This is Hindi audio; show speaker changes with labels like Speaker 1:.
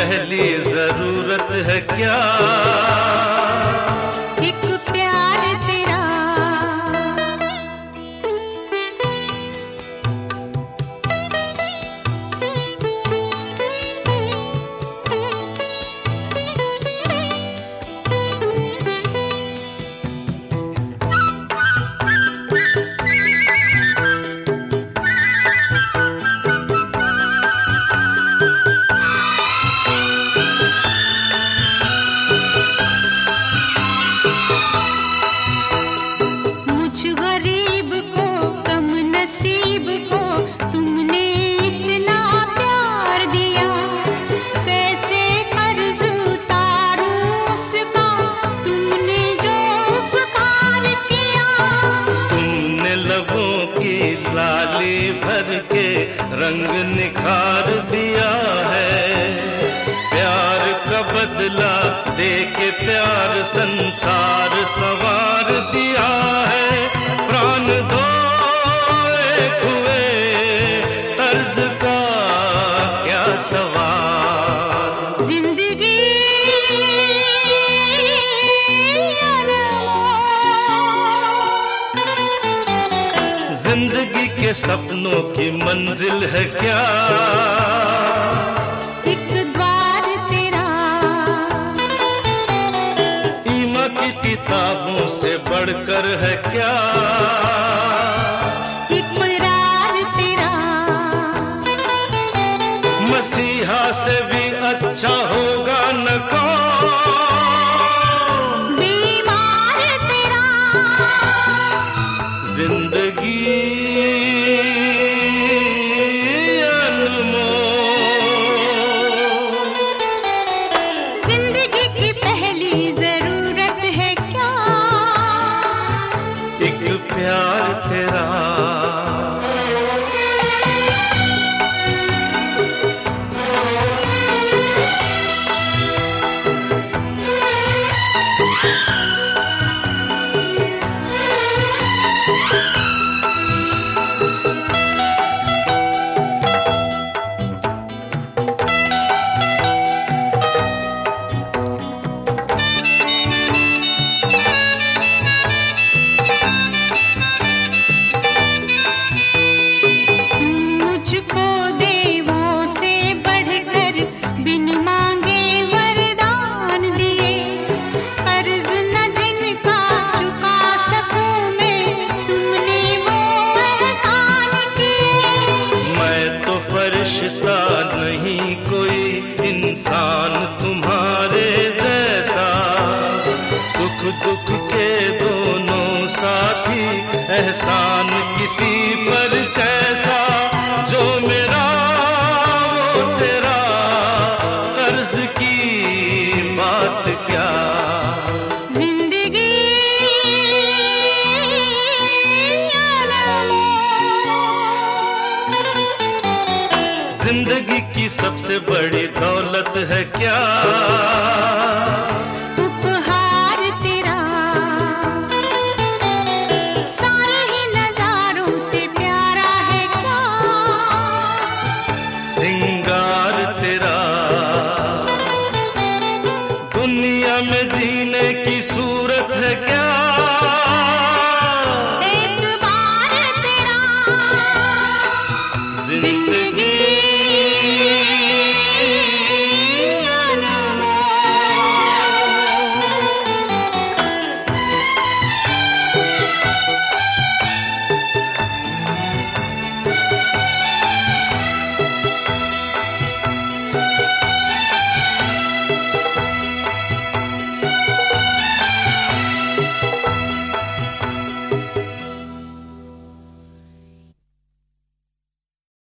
Speaker 1: पहली ज़रूरत है क्या?
Speaker 2: का बदला दे के प्यार संसार सवार दिया है। प्राण दो हुए तर्ज का क्या सवाल?
Speaker 1: ज़िंदगी
Speaker 2: ज़िंदगी के सपनों की मंजिल है क्या? किताबों से बढ़कर है क्या?
Speaker 1: इकरार तेरा।
Speaker 2: मसीहा से भी अच्छा होगा न कौन? एक प्यार तेरा इंसान तुम्हारे जैसा। सुख दुख के दोनों साथी एहसान किसी पर कैसा? सबसे बड़ी दौलत है क्या?